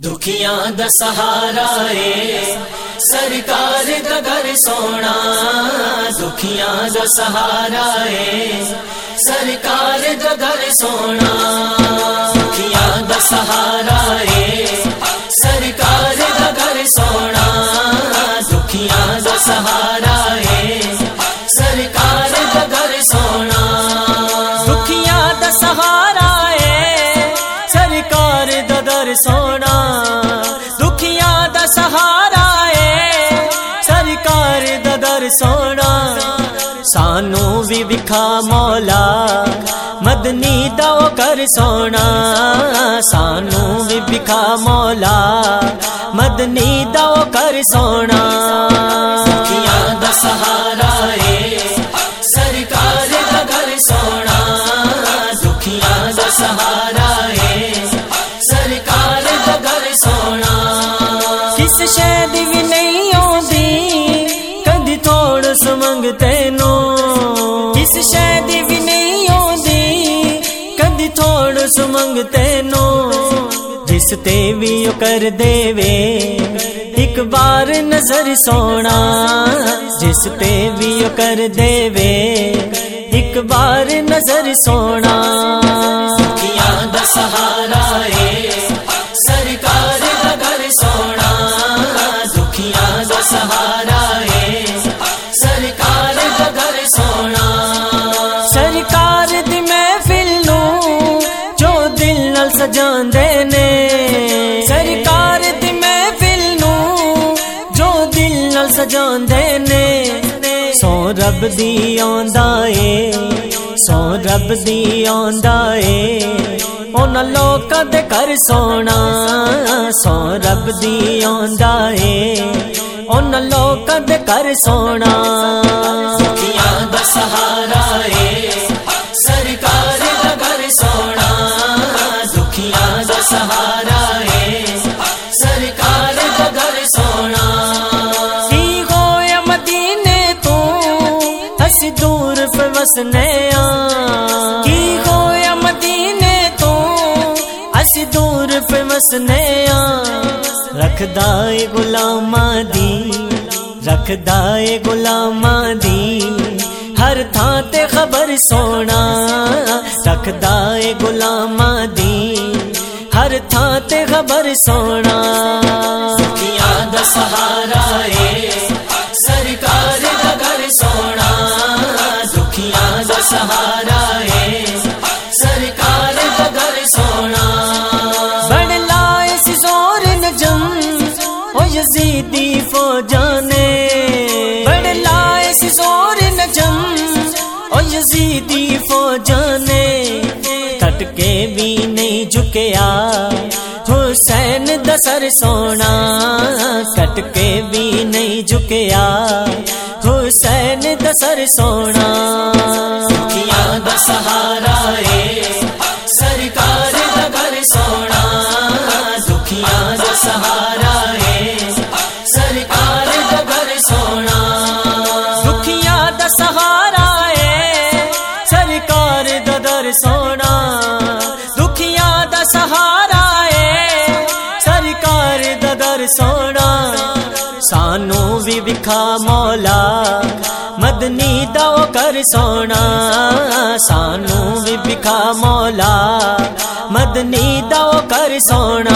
ਦੁਖੀਆਂ ਦਾ ਸਹਾਰਾ ਏ। ਸਰਕਾਰ ਦਾ ਘਰ ਸੋਣਾ ਦੁਖੀਆਂ ਦਾ ਸਹਾਰਾ ਏ। ਸਰਕਾਰ ਦਾ ਘਰ ਸੋਣਾ ਦੁਖੀਆਂ ਦਾ ਸਹਾਰਾ ਏ। ਸਰਕਾਰ ਦਰ ਸੋਣਾ ਸਾਨੂੰ ਵੀ ਵਿਖਾ ਮੌਲਾ। ਮਦਨੀ ਦਾ ਉਹ ਕਰ ਸੋਣਾ ਸਾਨੂੰ ਵੀ ਵਿਖਾ ਮੌਲਾ। ਮਦਨੀ ਦਾ ਉਹ ਕਰ ਸੋਣਾ ਦੁਖੀਆਂ ਦਾ ਸਹਾਰਾ ਏ, ਸਰਕਾਰ ਦਾ ਘਰ ਸੋਣਾ ਦੁਖੀਆਂ ਦਾ ਸਹਾਰਾ ਏ, ਸਰਕਾਰ ਦਾ ਘਰ ਸੋਣਾ ਤੈਨੂੰ। ਕਿਸ ਸ਼ੈ ਦੀ ਵੀ ਨਹੀਂ ਆਉਂਦੀ, ਕਦੀ ਥੋੜ ਸਮੰਗ ਤੈਨੂੰ। ਜਿਸ ਤੇ ਵੀ ਉਹ ਕਰ ਦੇਵੇ, ਇੱਕ ਵਾਰ ਨਜ਼ਰ ਸੋਣਾ। ਜਿਸ ਤੇ ਵੀ ਉਹ ਕਰ ਦੇਵੇ, ਇੱਕ ਵਾਰ ਨਜ਼ਰ ਸੋਣਾ। ਦੁਖੀਆਂ ਦਾ ਸਹਾਰਾ ਏ। ਦਿਲ ਨੇ। ਸੋ ਰੱਬ ਦੀ ਆਉਂਦਾ ਏ। ਸੋ ਰੱਬ ਦੀ ਆਉਂਦਾ ਏ। ਉਹਨਾਂ ਲੋਕਾਂ ਦੇ ਘਰ ਸੋਣਾ। ਸੋ ਰੱਬ ਦੀ ਆਉਂਦਾ ਏ। ਉਹਨਾਂ ਲੋਕਾਂ ਦੇ ਘਰ ਸੋਣਾ। ਦੁਖੀਆਂ ਦਾ ਸਹਾਰਾ ਏ। ਸੁਨਿਆ ਕੀ ਹੋਇਆ ਮਦੀਨੇ ਤੋਂ? ਅਸੀਂ ਦੂਰ ਫਵਸਨੇ ਆ। ਰੱਖਦਾ ਏ ਗੁਲਾਮਾਂ ਦੀ, ਰੱਖਦਾ ਏ ਗੁਲਾਮਾਂ ਦੀ। ਹਰ ਥਾਂ ਤੇ ਖਬਰ ਸੋਣਾ ਰੱਖਦਾ ਏ ਗੁਲਾਮਾਂ ਦੀ। ਹਰ ਥਾਂ ਤੇ ਖਬਰ ਸੋਣਾ ਦੁਖੀਆਂ ਦਾ ਸਹਾਰਾ ਏ। ਯਜ਼ੀਦੀ ਫੌਜਾਂ ਨੇ ਕੱਟ ਕੇ ਵੀ ਨਹੀਂ ਝੁਕਿਆ ਹੁਸੈਨ ਦਾ ਸਰ ਸੋਣਾ ਕੱਟ ਕੇ ਵੀ ਨਹੀਂ ਝੁਕਿਆ ਹੁਸੈਨ ਦਾ ਸਰ ਸੋਣਾ ਦੁਖੀਆਂ ਦਾ ਸਹਾਰਾ ਏ ਸਰਕਾਰ ਦਾ ਸੋਣਾ। ਸਾਨੂੰ ਵੀ ਵਿਖਾ ਮੌਲਾ। ਮਦਨੀ ਦਾ ਉਹ ਕਰ ਸੋਣਾ। ਸਾਨੂੰ ਵੀ ਵਿਖਾ ਮੌਲਾ। ਮਦਨੀ ਦਾ ਉਹ ਕਰ ਸੋਣਾ।